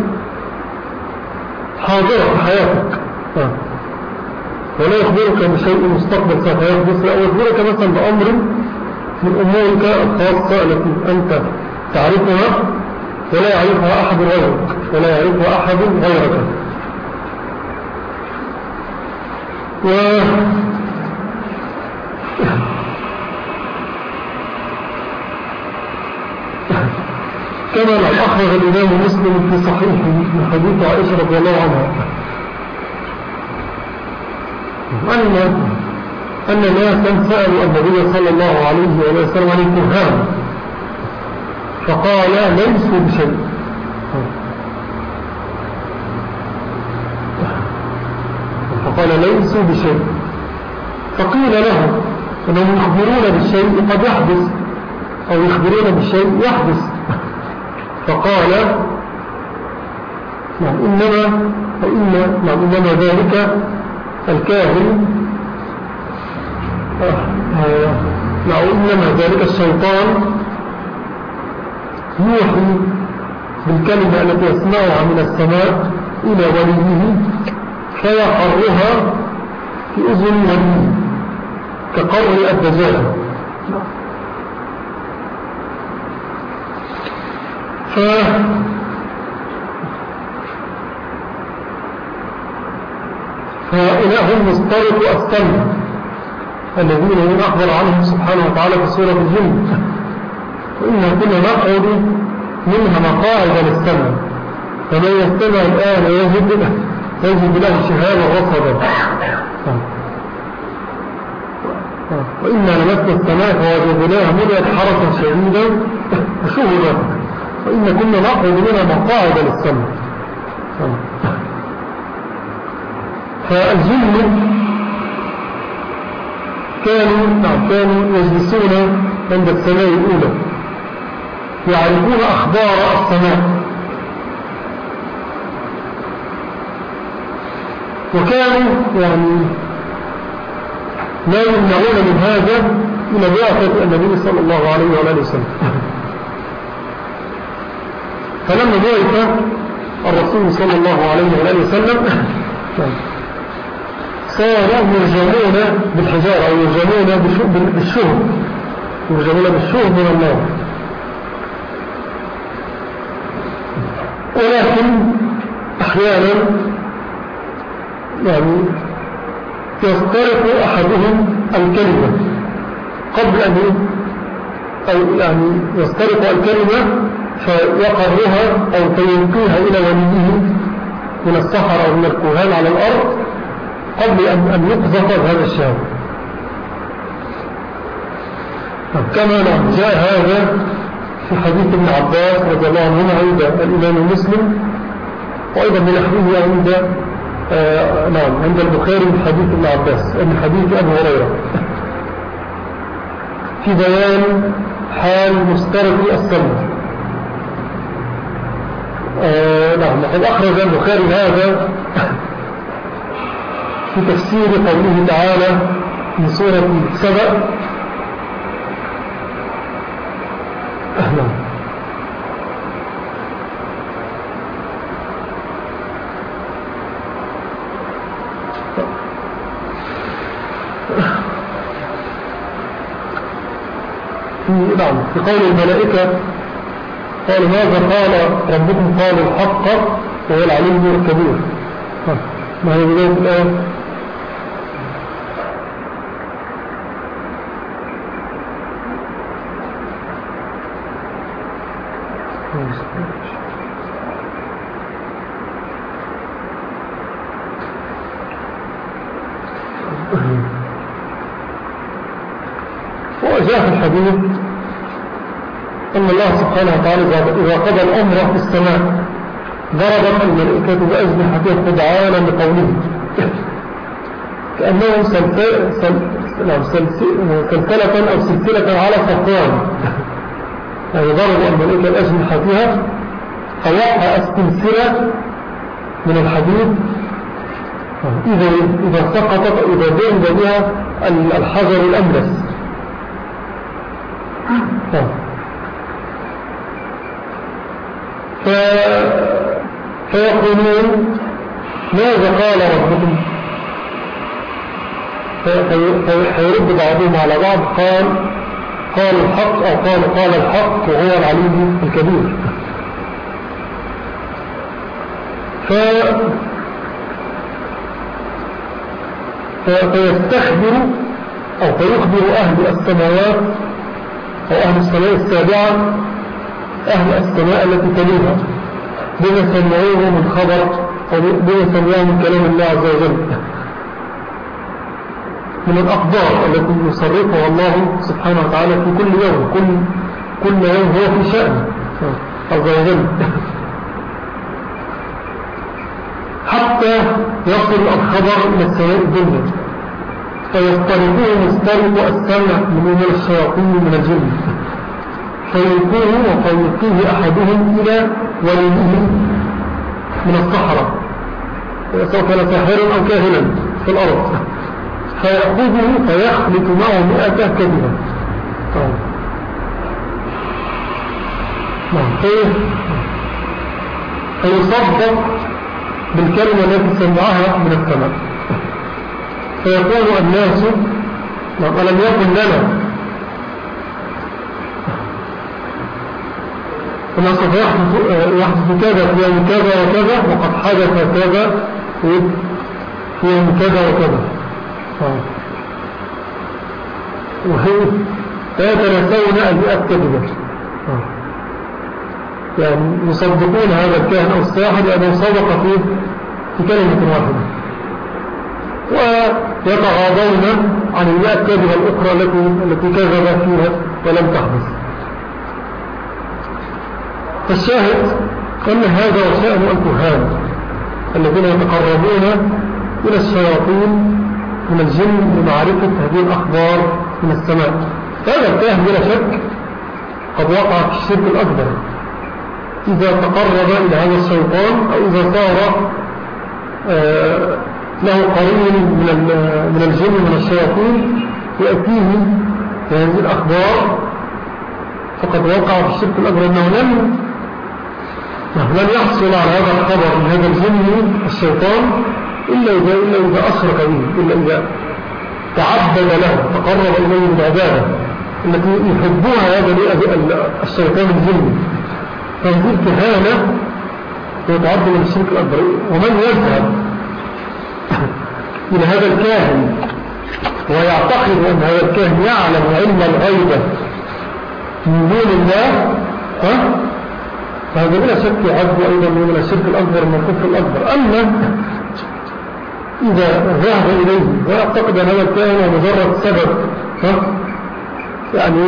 حاضرة في حياتك. ولا يخبرك بشيء مستقبل سوف يحدث لا يخبرك مثلا بأمر من أمورك الخاصة التي أنت تعرفها ولا يعرفها أحد غيرك. ولا يعرفها أحد غيرك. و كما أخرج الإمام مسلم في صحيحه من حديث عائشة رضي الله عنها أن أن ناسا سألوا النبي صلى الله عليه وسلم عن الكهان فقال ليسوا بشيء. فقال ليسوا بشيء. فقيل له أنهم يخبرون بالشيء قد يحدث أو يخبرون بالشيء يحدث. فقال نعم إنما فإن نعم إنما ذلك الكاهن. نعم إنما ذلك الشيطان يوحي بالكلمة التي يسمعها من السماء إلى وليه. فيقرها في أذن نبي كقرء الدجاج ف فهؤلاء هم مسترق الذين هم أخبر عنهم سبحانه وتعالى في سورة الجن. وإنا كنا نقعد منها مقاعد للسمع. فمن يستمع الآن يجد يجد له شهادة رصدا وإنا لمسنا السماء فوجدناها ملئت حركا شديدا وشهدا وإنا كنا نقعد منها مقاعد للسمع فالجن كانوا نعم كانوا يجلسون عند السماء الأولى. يعرفون أخبار السماء. وكانوا يعني لا يمنعون من هذا إلى بعثة النبي صلى الله عليه وآله وسلم. فلما بعث الرسول صلى الله عليه وآله وسلم. صاروا يرجمون بالحجارة أو يرجمون بالشهر يرجمون بالشهر من النار ولكن أحيانا يعني يسترق أحدهم الكلمة. قبل أن أو يعني يسترق الكلمة فيقرها أو فيلقيها إلى وليه من الصحراء ومن الكهان على الأرض قبل أن يقذف هذا الشهر كما جاء هذا في حديث ابن عباس رضي الله عنهما عند الإمام المسلم وأيضا بنحوه عند آه نعم عند البخاري من حديث ابن عباس من حديث أبو هريرة. في بيان حال مسترق السنة آه نعم وقد أخرج البخاري هذا في تفسير قوله تعالى في سورة سبأ. أهلا في نعم في قول الملائكة قال ماذا قال ربكم؟ قال الحق وهو العليم الكبير. ما هي بداية الآية؟ وجاء في الحديث سبحانه وتعالى إذا قضى الأمر في السماء ضربت الملائكة بأجنحتها خدعانا بقوله كأنه نعم، سلسلة أو سلسلة على صفوان يعني ضربوا الملائكة بأجنحتها فوقع السلسلة من الحديد. إذا, إذا سقطت إذا بين بها الحجر الأمرس فيقولون ماذا قال ربكم؟ فيرد بعضهم على بعض قال قال الحق أو قال قال الحق وهو العليم الكبير. ف فيستخبر أو فيخبر أهل السماوات أو أهل السماء السابعة أهل السماء التي تليها. بما سمعوه من خبر أو بما سمعوه من كلام الله عز وجل. من الأخبار التي يصرفها الله سبحانه وتعالى في كل يوم كل, كل يوم هو في شأن عز وجل. حتى يصل الخبر إلى السماء الدنيا. فيسترقوه مسترق السمع من الشياطين من الجن. فيلقوه وفيلقيه أحدهم إلى وليه من الصحراء. سواء كان ساحرا أو كاهنا في الأرض. فيأخذه فيخلط معه مئة كذبة. نعم. فيصدق بالكلمة التي سمعها من السماء. فيقول الناس نعم ألم يكن لنا سوف يحدث كذا في يوم كذا وكذا وقد حدث كذا في يوم كذا وكذا آه. وهي لا يتنسون أن يؤكدوا آه. يعني يصدقون هذا الكاهن أو الساحر لأنه صدق فيه في كلمة واحدة ويتغاضون عن المئة كذبة الأخرى التي كذب فيها ولم تحدث فالشاهد أن هذا وشأن الكهان الذين يتقربون إلى الشياطين من الجن لمعرفة هذه الأخبار من السماء. هذا الكاهن بلا شك قد وقع في الشرك الأكبر. إذا تقرب إلى هذا الشيطان أو إذا صار آه له قرين من من الجن من الشياطين يأتيه هذه الأخبار فقد وقع في الشرك الأكبر. أنه لم لن يحصل على هذا الخبر من هذا الجن الشيطان إلا إذا, إلا إذا أشرك به إلا إذا تعبد له تقرب إليه بالعبادة التي يحبها هذا الشيطان الجن. فهذه الكهانة يتعبد من الشرك الأكبر ومن يذهب إلى هذا الكاهن ويعتقد أن هذا الكاهن يعلم علم الغيبة من دون الله ها؟ فهذا بلا شك يعد أيضا من الشرك الأكبر من الكفر الأكبر. أما إذا ذهب إليه ويعتقد أن هذا الكائن مجرد سبب يعني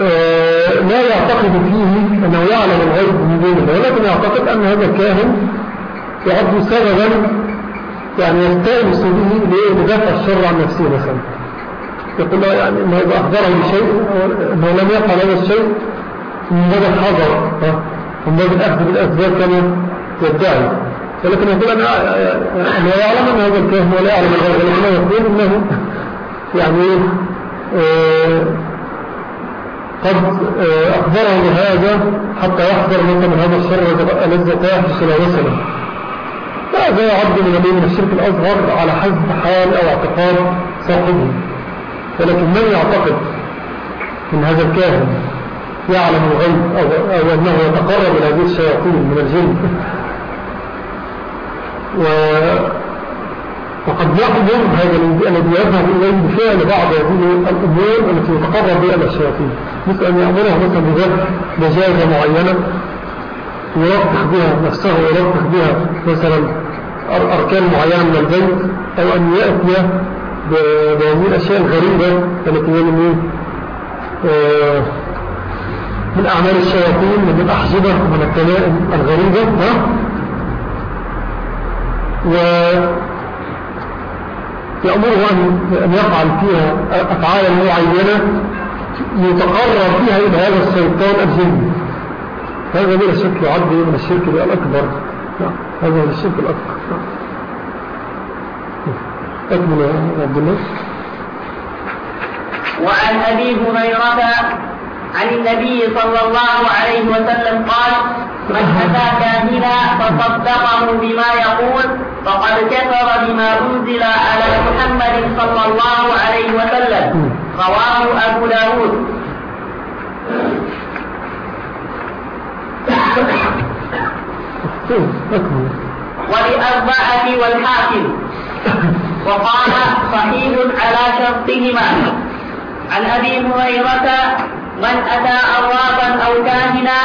آه لا يعتقد فيه أنه يعلم الغيب من دون الله ولكن يعتقد أن هذا الكاهن يعد سببا يعني يستأنس به لدفع الشر عن نفسه مثلا. يقول يعني أنه إذا أخبره بشيء أنه لم يفعل هذا الشيء. من باب الحذر من باب الأخذ بالأسباب كما يدعي. ولكن يقول أنا أنا يعلم أن هذا الكاهن ولا يعلم الغيب ولكن يقول أنه يعني آه، قد آه، أخبره بهذا حتى يحذر منك من هذا الشر الذي تفاحش لا وسلم هذا يعد من من الشرك الأصغر على حسب حال أو اعتقاد صاحبه؟ ولكن من يعتقد من هذا الكاهن؟ يعلم الغيب أو, أو أنه يتقرب إلى هذه الشياطين من الجن. و وقد يقدر هذا الذي يذهب إليه بفعل بعض هذه الأمور التي يتقرب بها الشياطين. مثل أن يأمره مثلا بذلك دجاجة معينة يرفخ بها نفسه ويرفخ بها مثلا أركان معينة من البيت أو أن يأتي بهذه الأشياء الغريبة التي من آه، من أعمال الشياطين من الأحزبة ومن التمائم الغريبة ها؟ ويأمره أن يفعل فيها أفعالا معينة يتقرب فيها إلى هذا الشيطان الجن. هذا بلا شك يعد من الشرك الأكبر. هذا من الشرك الأكبر. أكمل يا عبد الله. وعن أبي هريرة عن النبي صلى الله عليه وسلم قال من أتى كاهنا فصدقه بما يقول فقد كفر بما أنزل على محمد صلى الله عليه وسلم. رواه أبو داود. ولأربعة والحاكم. وقال صحيح على شرطهما. عن أبي هريرة من أتى أرافا أو كاهنا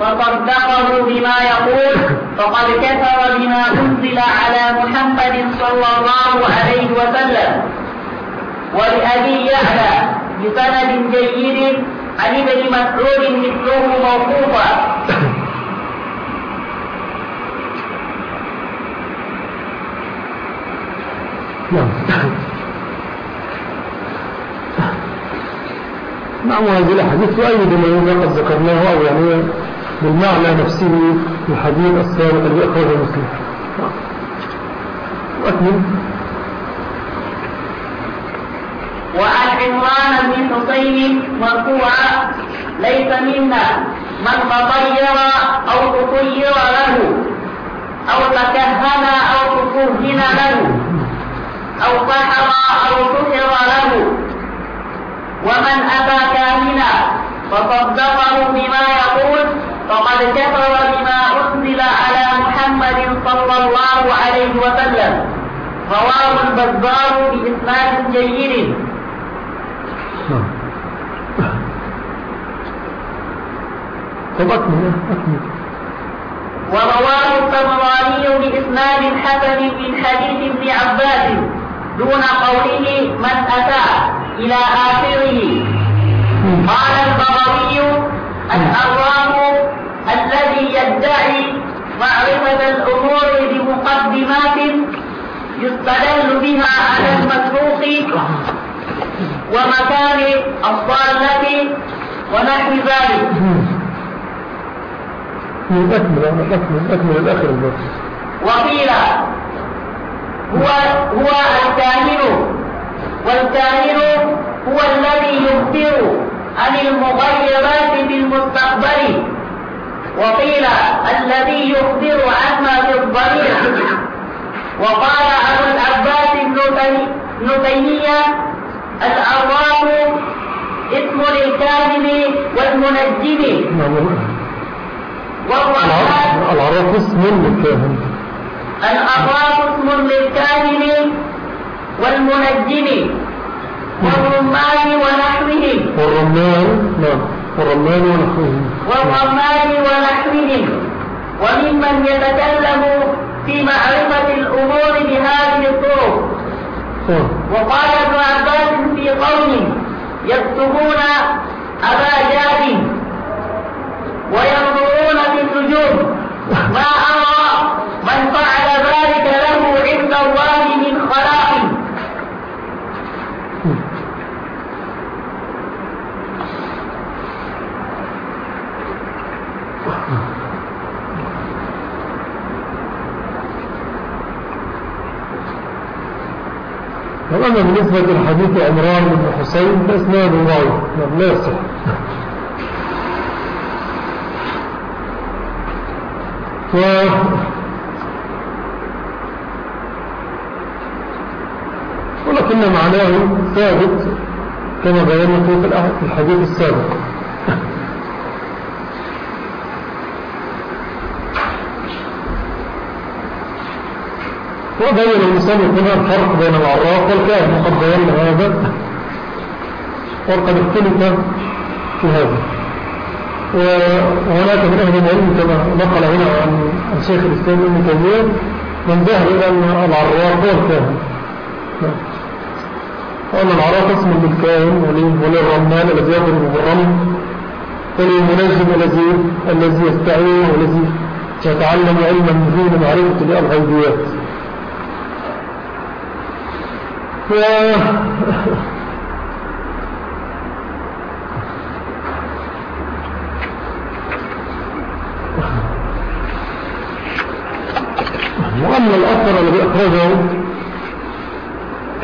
فصدقه بما يقول فقد كفر بما أنزل على محمد صلى الله عليه وسلم. ولأبي يعلى بسند جيد عن ابن مسعود مثله موقوفا نعم نعم هذه الأحاديث تؤيد ما قد ذكرناه أو يعني بالمعنى نفسه الحديث السابق الذي أخرجه مسلم. وأكمل. وعن عمران بن حسين مرفوعا ليس منا من تطير أو تطير له أو تكهن أو تكهن له أو سحر أو سحر له ومن أتى كاملا فصدقه بما يقول فقد كفر بما أنزل على محمد صلى الله عليه وسلم. رواه البزار بإسناد جيد. طب أكمل أكمل ورواه الطبراني بإسناد حسن من حديث ابن عباس. دون قوله من أتى إلى آخره. قال البغوي الأرواح الذي يدعي معرفة الأمور بمقدمات يستدل بها على المسروق ومكان الضالة ونحو ذلك. أكمل أكمل أكمل الآخر الباب وقيل هو هو الكاهن. والكاهن هو الذي يخبر عن المغيرات في المستقبل. وقيل الذي يخبر عما في الضمير وقال أبو العباس ابن تيمية الأرواح اسم للكاهن والمنجم. العراف اسم للكاهن. الأرواح اسم للكاهن والمنجم والرمان ونحوهم والرمان نعم والرمان ونحوهم والرمان ونحوهم وممن يتكلم في معرفة الأمور بهذه الطرق. وقال ابن عباس في قوم يكتبون أبا جاد وينظرون في النجوم. ما أرى من فعل ذلك له عند الله من خلاق أما بالنسبة للحديث عمران بن حسين فإسناد ضعيف لا يصح. ولكن معناه ثابت كما بينا في الحديث السابق. وبين المصنف هنا الفرق بين العراق والكاهن وقد بينا هذا وقد اختلف في هذا. وهناك من أهل العلم كما نقل هنا عن الشيخ الإسلام ابن تيمية من ذهب إلى أن العراق هو الكاهن. وأن العراق اسم للكاهن وللرمان الذي يضرب بالرمل وللمنجم الذي الذي يستعين والذي يتعلم علما مبين معرفة الغيبيات وأما الأثر الذي أخرجه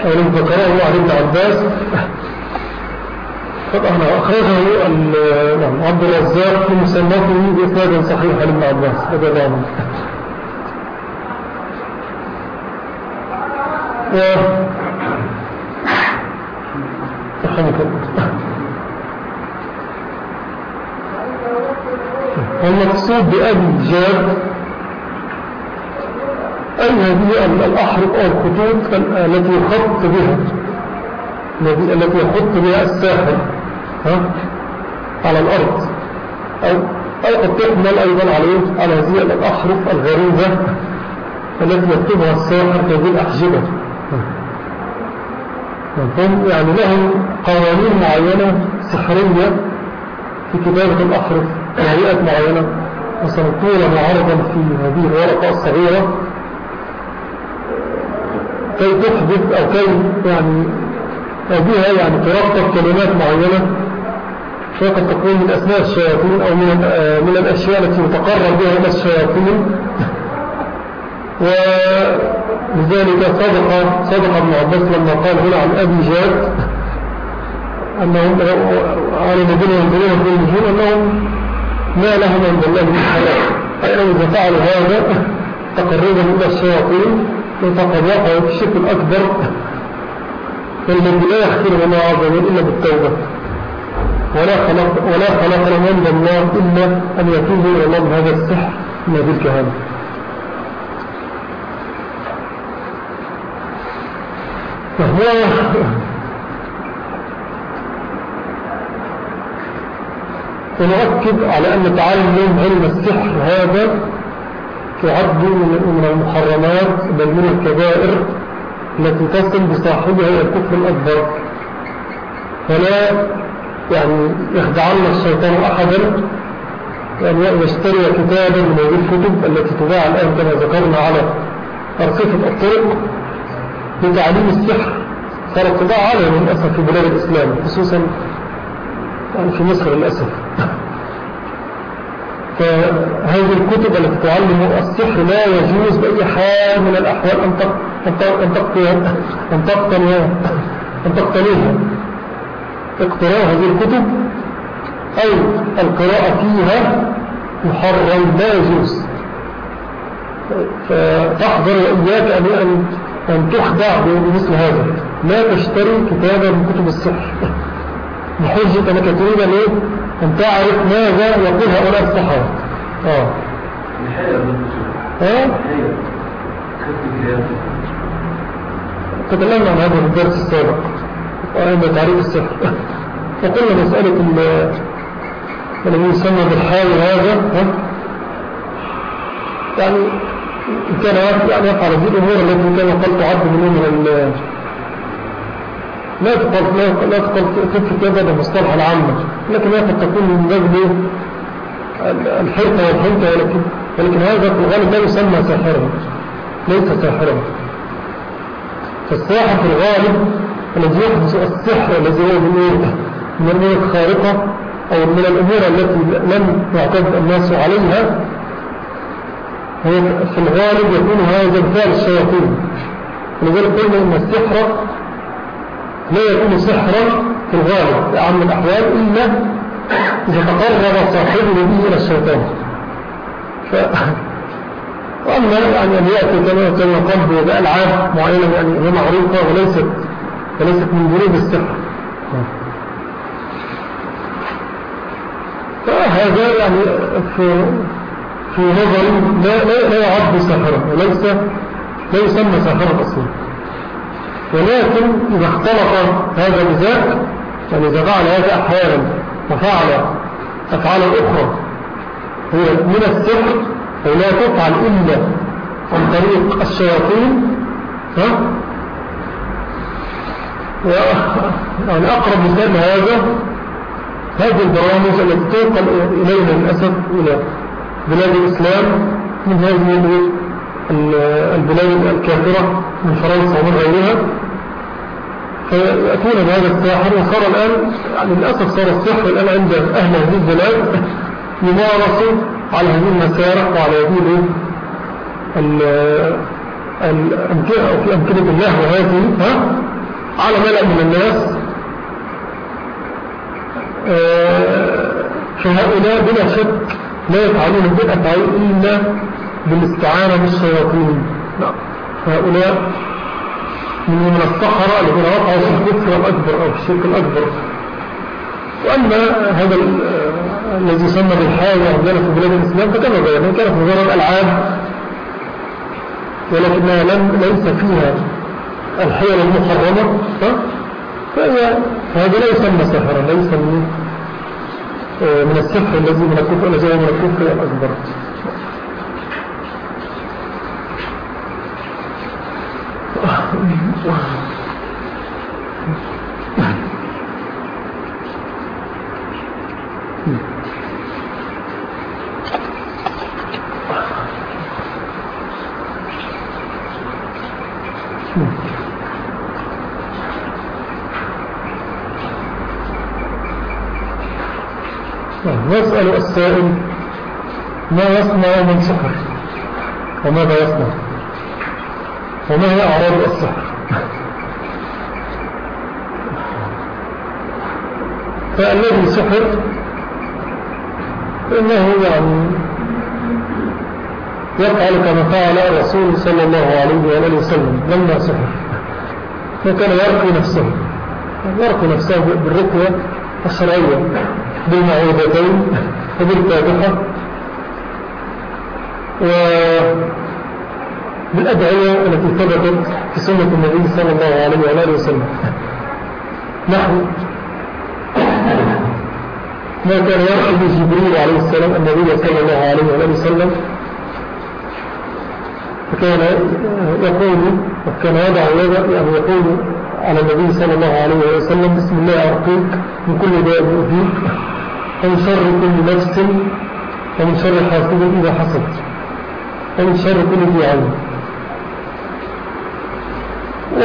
أو ذكره عن ابن عباس طبعا أخرجه نعم عبد الرزاق في مسنته بإسناد صحيح لابن عباس هذا الله. والمقصود بأبي جاد أي هذه الأحرف أو الخطوط التي يخط بها؟ التي يخط بها الساحل ها؟ على الأرض. أو, أو قد تحمل أيضا عليه على هذه الأحرف الغريبة التي يكتبها الساحر كذي الأحجبة هم يعني لهم قوانين معينة سحرية في كتابة الأحرف وهيئات معينة طولة معرضا في هذه الورقة الصغيرة. كي تحدث أو كي يعني بها يعني ترتب كلمات معينة. فقد تكون من أسماء الشياطين أو من, من الأشياء التي يتقرر بها إلى الشياطين. ولذلك صدق صدق ابن عباس لما قال هنا عن أبي جاد أنهم على الذين ينظرون في النجوم أنهم ما لهم عند الله من حياة فإنهم إذا فعلوا هذا تقربا إلى الشياطين. فقد وقعوا الشرك الأكبر الذي لا يغفر الله عز وجل إلا بالتوبة. ولا خلق ولا خلق من الله إلا أن يتوبوا إلى الله. بهذا السحر هذه الكهانة. فهو ونؤكد على أن تعلم علم السحر هذا تعد من المحرمات بل من الكبائر التي تصل بصاحبها إلى الكفر الأكبر. فلا يعني يخدعن الشيطان أحدا يعني يشتري كتابا من هذه الكتب التي تباع الآن كما ذكرنا على أرصفة الطرق لتعليم السحر. صارت تباع على للأسف في بلاد الإسلام خصوصا يعني في مصر للأسف. فهذه الكتب التي تعلم السحر لا يجوز بأي حال من الأحوال أن تقتنيها أن تقتنيها اقتراء هذه الكتب أو القراءة فيها محرم لا يجوز. فتحضر وإياك أن, أن تخدع بمثل هذا. لا تشتري كتابا من كتب السحر. بحجة أنك تريد أن تعرف ماذا يقول هؤلاء الصحابة. آه. آه تكلمنا عن هذا الدرس السابق وعند تعريف السحر فقلنا مسألة الذي يسمى بالحال هذا يعني كان يعني يفعل هذه الأمور التي كان قد تعد منه من لا تقل لا تقل في كذا بمصطلح العامة لكن قد تكون من باب الحرقة والحنطة ولكن ولكن هذا في الغالب لا يسمى ساحرا ليس ساحرا. فالساحر في الغالب الذي يحدث السحر الذي هو من الأمور الخارقة أو من الأمور التي لم يعتد الناس عليها في الغالب يكون هذا مثال الشياطين. ولذلك قلنا أن السحر لا يكون سحرا في الغالب أعم الأحوال إلا إذا تقرب صاحبه به إلى الشيطان. ف... وأما يعني أن يأتي كما كما قلب بألعاب معينة يعني هي معروفة وليست وليست من جنوب السحر. فهذا يعني في في نظري لا, لا, لا يعد سحرا وليس لا يسمى سحرا أصلا. ولكن إذا اختلط هذا بذاك يعني إذا فعل هذا أحيانا وفعل أفعالا أخرى هي من السحر ولا تفعل إلا عن طريق الشياطين ها؟ يعني أقرب مثال هذا هذه البرامج التي تنقل إلينا للأسف إلى بلاد الإسلام من هذه البلاد الكافرة من فرنسا ومن غيرها. فيأتون بهذا الساحر وصار الآن يعني للأسف صار السحر الآن عند أهل هذه البلاد يمارس على هذه المسارح وعلى هذه الأمكنة أو في أمكنة الله وهذه ها؟ على ملأ من الناس. آه، فهؤلاء بلا شك لا يفعلون بالأفعال إلا بالاستعانة بالشياطين. نعم. فهؤلاء من الصحراء الذين وقعوا في الكفر الأكبر أو في الشرك الأكبر. وأما هذا الذي يسمى بالحاجة عندنا في بلاد الإسلام فكما بيانا كانت مجرد ألعاب ولكنها لم ليس فيها الحيل المحرمة فهذا لا يسمى سحرا ليس من آه، من السحر الذي من الكفر الذي من الكفر الأكبر. يسأل السائل ما يصنع من سحر وماذا يصنع؟ وما هي أعراض السحر فالذي سحر إنه يعني يفعل كما فعل الرسول صلى الله عليه وآله وسلم لما سحر. وكان يرقي نفسه يرقي نفسه بالرقية الشرعية بالمعوذتين وبالفاتحة وبالأدعية التي ثبتت في سنة النبي صلى الله عليه وآله وسلم. نحن ما كان يرقي جبريل عليه السلام النبي صلى الله عليه وآله وسلم فكان يقول وكان يضع يده يعني يقول على النبي صلى الله عليه وسلم بسم الله أرقيك من كل داء يؤذيك ومن شر كل نفس ومن شر حاسد إذا حسد ومن شر كل ذي علم و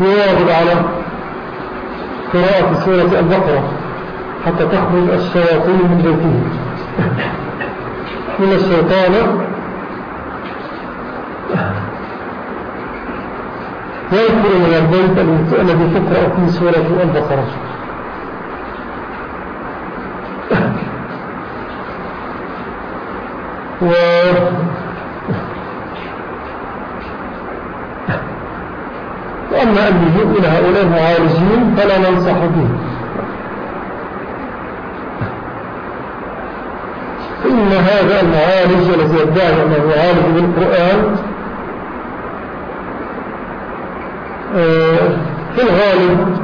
يواظب على قراءة سورة البقرة حتى تخرج الشياطين من بيته. من الشيطان ويذكر من البيت الذي تقرأ في سورة البقرة. و وأما اللجوء إلى هؤلاء المعالجين فلا ننصح به. فإن هذا المعالج الذي يدعي أنه يعالج بالقرآن آه، في الغالب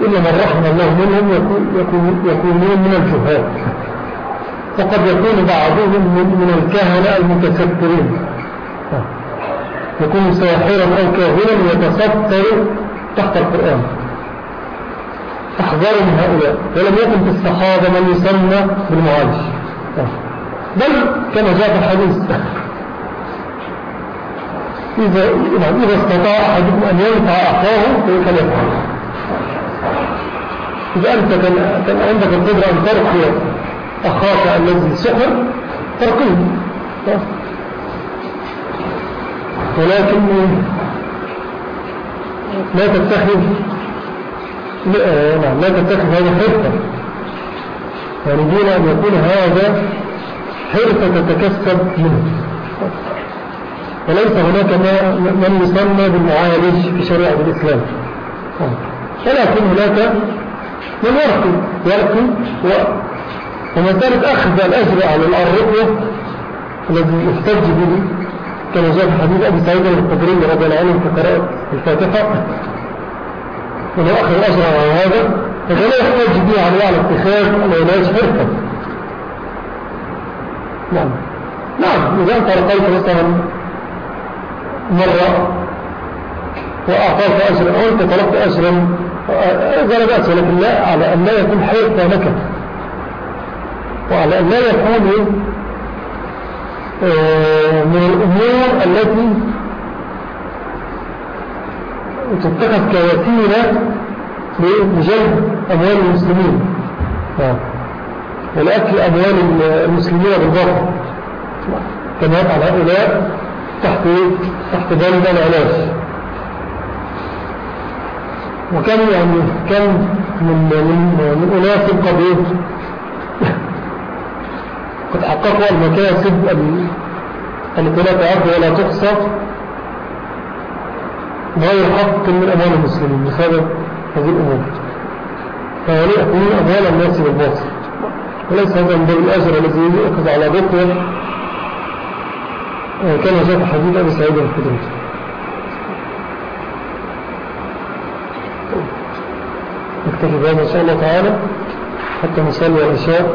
إلا من رحم الله منهم يكونون من الجهاد وقد يكون بعضهم من الكهنة المتسترين يكون ساحرا أو كاهنا يتستر تحت القرآن. احذروا من هؤلاء. ولم يكن في الصحابة من يسمى بالمعالج بل كما جاء في الحديث. إذا, إذا استطاع أحدكم أن ينفع أخاه فليفعل إذا أنت كان عندك القدرة أن ترقي أخاك الذي سحر ترقيه ولكن لا تتخذ لا, لا تتخذ هذا حرفة يعني أن يكون هذا حرفة تتكسب منه. وليس هناك من يسمى بالمعالج في شريعة الإسلام. ولكن هناك من يرقي يرقي ومسألة أخذ الأجر على الرقية الذي يحتج به كما جاء في حديث أبي سعيد الخدري رضي الله عنه في قراءة الفاتحة. ولو أخذ الأجر على هذا فلا يحتج به على على اتخاذ العلاج حرفة نعم. نعم. إذا أنت رقيت مثلا مرة وأعطاك أجرا أو أنت طلبت أجرا هذا لا بأس ولكن لا على أن لا يكون حرفة لك وعلى أن لا يكون من الأمور التي تتخذ كوسيلة لجلب أموال المسلمين. ولأكل أموال المسلمين بالباطل كما يفعل هؤلاء تحت تحت بند العلاج وكم يعني كم من من من أناس قد قد حققوا المكاسب التي لا تعد ولا تحصى غير حق من أموال المسلمين بسبب هذه الأمور. فهؤلاء يأكلون أموال الناس بالباطل. وليس هذا من باب الأجر الذي يؤخذ على بطل. كما جاء حديث أبي سعيد الخدري. نكتفي بهذا إن شاء الله تعالى. حتى نصلي العشاء